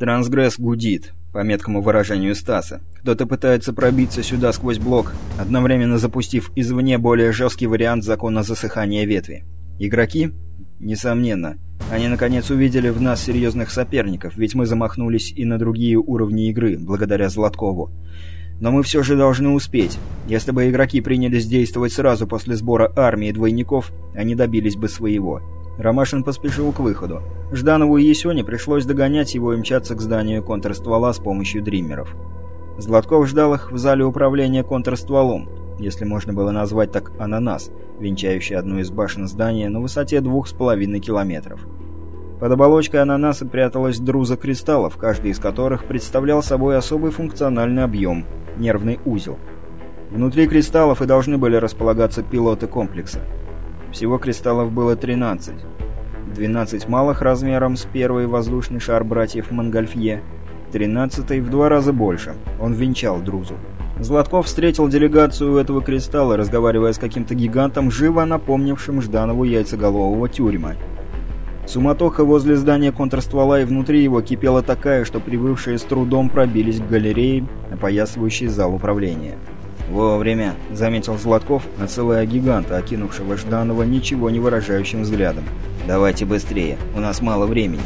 Трансгресс гудит, по меткому выражению Стаса. Кто-то пытается пробиться сюда сквозь блок, одновременно запустив извне более жесткий вариант закона засыхания ветви. Игроки? Несомненно. Они наконец увидели в нас серьезных соперников, ведь мы замахнулись и на другие уровни игры, благодаря Златкову. Но мы все же должны успеть. Если бы игроки принялись действовать сразу после сбора армии двойников, они добились бы своего. Ромашин поспешил к выходу. Жданову и Есёне пришлось догонять его и мчаться к зданию контрствола с помощью дриммеров. Златков ждал их в зале управления контрстволом, если можно было назвать так ананас, венчающий одну из башен здания на высоте двух с половиной километров. Под оболочкой ананаса пряталась друза кристаллов, каждый из которых представлял собой особый функциональный объем – нервный узел. Внутри кристаллов и должны были располагаться пилоты комплекса. Всего кристаллов было 13. 12 малых размером с первый воздушный шар братьев Монгольфье, 13 в два раза больше. Он венчал Друзу. Златков встретил делегацию этого кристалла, разговаривая с каким-то гигантом, живо напомнившим Жданову яйцеголового тюрьма. Суматоха возле здания контрствола и внутри его кипела такая, что прибывшие с трудом пробились к галерее, опоясывающей зал управления. «Вовремя», — заметил Златков, отсылая гиганта, окинувшего Жданова ничего не выражающим взглядом. «Давайте быстрее, у нас мало времени».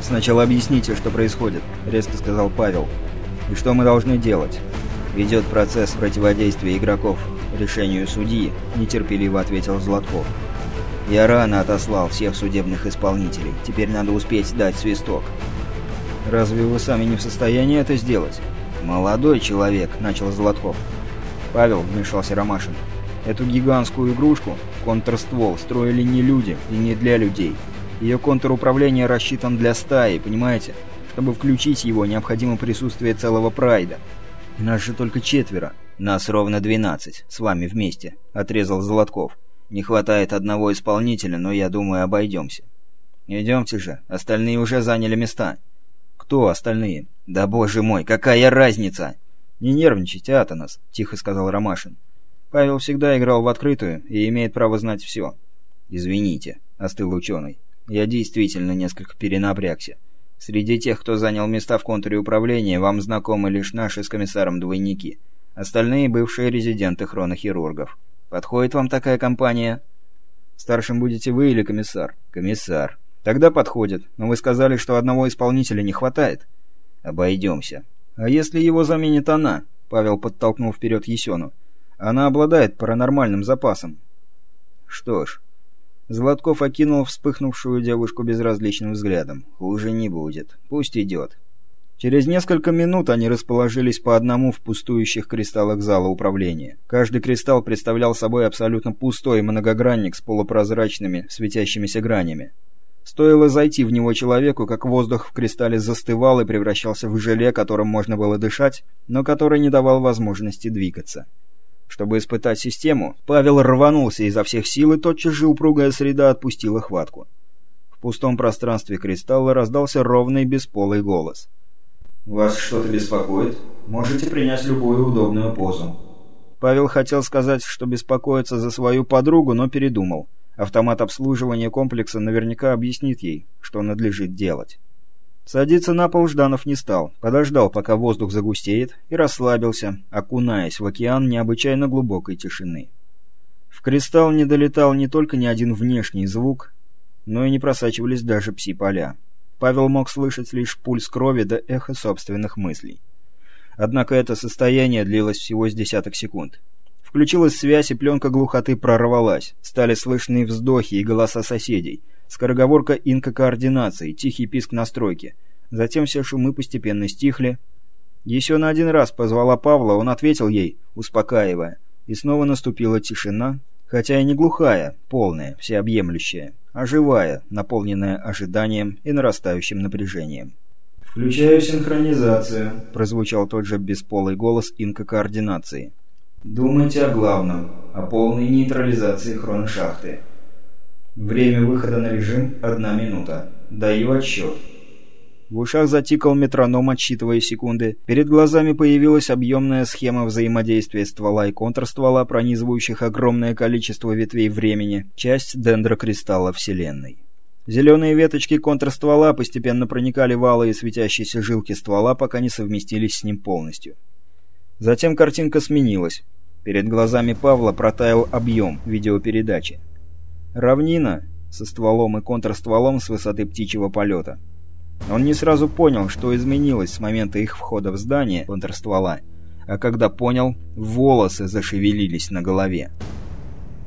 «Сначала объясните, что происходит», — резко сказал Павел. «И что мы должны делать?» «Ведет процесс противодействия игроков решению судьи», — нетерпеливо ответил Златков. «Я рано отослал всех судебных исполнителей. Теперь надо успеть дать свисток». «Разве вы сами не в состоянии это сделать?» «Молодой человек», — начал Златков. «Павел», — вмешался Ромашин, — «эту гигантскую игрушку, контрствол, строили не люди и не для людей. Ее контруправление рассчитан для стаи, понимаете? Чтобы включить его, необходимо присутствие целого прайда. Нас же только четверо. Нас ровно двенадцать, с вами вместе», — отрезал Золотков. «Не хватает одного исполнителя, но я думаю, обойдемся». «Идемте же, остальные уже заняли места». «Кто остальные?» «Да боже мой, какая разница!» «Не нервничайте, Атанас», — тихо сказал Ромашин. «Павел всегда играл в открытую и имеет право знать все». «Извините», — остыл ученый. «Я действительно несколько перенапрягся. Среди тех, кто занял места в контуре управления, вам знакомы лишь наши с комиссаром двойники. Остальные — бывшие резиденты хронохирургов. Подходит вам такая компания?» «Старшим будете вы или комиссар?» «Комиссар». «Тогда подходит. Но вы сказали, что одного исполнителя не хватает». «Обойдемся». «А если его заменит она?» — Павел подтолкнул вперед Есену. «Она обладает паранормальным запасом». «Что ж...» Златков окинул вспыхнувшую девушку безразличным взглядом. «Хуже не будет. Пусть идет». Через несколько минут они расположились по одному в пустующих кристаллах зала управления. Каждый кристалл представлял собой абсолютно пустой многогранник с полупрозрачными светящимися гранями. Стоило зайти в него человеку, как воздух в кристалле застывал и превращался в желе, которым можно было дышать, но который не давал возможности двигаться. Чтобы испытать систему, Павел рванулся изо всех сил, и тотчас же упругая среда отпустила хватку. В пустом пространстве кристалла раздался ровный бесполый голос. «Вас что-то беспокоит? Можете принять любую удобную позу». Павел хотел сказать, что беспокоится за свою подругу, но передумал. Автомат обслуживания комплекса наверняка объяснит ей, что надлежит делать. Садиться на пол Жданов не стал, подождал, пока воздух загустеет, и расслабился, окунаясь в океан необычайно глубокой тишины. В кристалл не долетал не только ни один внешний звук, но и не просачивались даже пси-поля. Павел мог слышать лишь пульс крови да эхо собственных мыслей. Однако это состояние длилось всего с десяток секунд. Включилась связь, и пленка глухоты прорвалась. Стали слышны вздохи и голоса соседей. Скороговорка инка-координации, тихий писк настройки. Затем все шумы постепенно стихли. Еще на один раз позвала Павла, он ответил ей, успокаивая. И снова наступила тишина, хотя и не глухая, полная, всеобъемлющая, а живая, наполненная ожиданием и нарастающим напряжением. «Включаю синхронизацию», — прозвучал тот же бесполый голос инка-координации. Думайте о главном, о полной нейтрализации хроношахты. Время выхода на режим – одна минута. Даю отсчет. В ушах затикал метроном, отсчитывая секунды. Перед глазами появилась объемная схема взаимодействия ствола и контрствола, пронизывающих огромное количество ветвей времени, часть дендрокристалла Вселенной. Зеленые веточки контрствола постепенно проникали в алые светящиеся жилки ствола, пока не совместились с ним полностью. Затем картинка сменилась. Перед глазами Павла протаял объем видеопередачи. Равнина со стволом и контрстволом с высоты птичьего полета. Он не сразу понял, что изменилось с момента их входа в здание контрствола, а когда понял, волосы зашевелились на голове.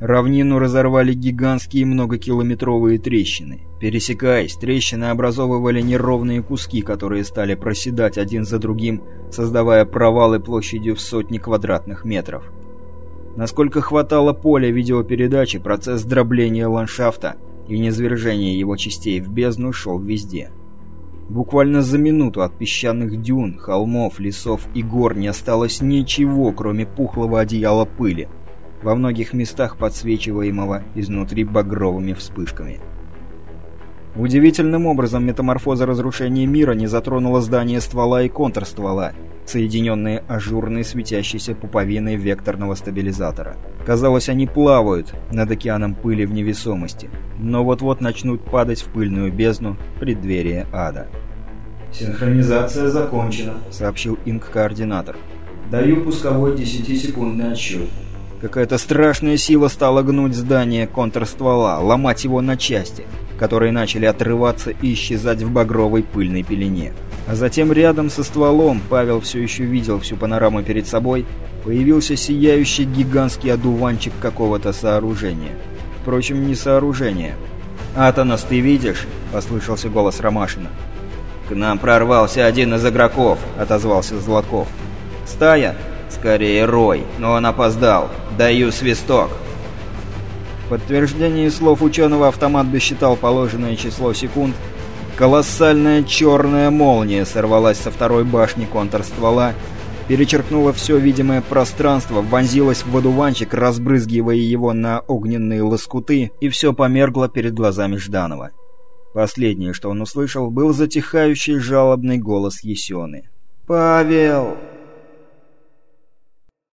Равнину разорвали гигантские многокилометровые трещины. Пересекаясь, трещины образовывали неровные куски, которые стали проседать один за другим, создавая провалы площадью в сотни квадратных метров. Насколько хватало поля видеопередачи, процесс дробления ландшафта и низвержения его частей в бездну шел везде. Буквально за минуту от песчаных дюн, холмов, лесов и гор не осталось ничего, кроме пухлого одеяла пыли, во многих местах подсвечиваемого изнутри багровыми вспышками. Удивительным образом метаморфоза разрушения мира не затронула здание ствола и контрствола, соединенные ажурной светящейся пуповиной векторного стабилизатора. Казалось, они плавают над океаном пыли в невесомости, но вот-вот начнут падать в пыльную бездну преддверия ада. «Синхронизация закончена», — сообщил инк-координатор. «Даю пусковой 10-секундный отсчет». Какая-то страшная сила стала гнуть здание контрствола, ломать его на части, которые начали отрываться и исчезать в багровой пыльной пелене. А затем рядом со стволом, Павел все еще видел всю панораму перед собой, появился сияющий гигантский одуванчик какого-то сооружения. Впрочем, не сооружение. «Атонос, ты видишь?» — послышался голос Ромашина. «К нам прорвался один из игроков», — отозвался Златков. «Стая?» «Скорее рой, но он опоздал. Даю свисток». В подтверждении слов ученого автомат досчитал положенное число секунд. Колоссальная черная молния сорвалась со второй башни контрствола, перечеркнула все видимое пространство, вонзилась в водуванчик, разбрызгивая его на огненные лоскуты, и все померкло перед глазами Жданова. Последнее, что он услышал, был затихающий жалобный голос Есены. «Павел!»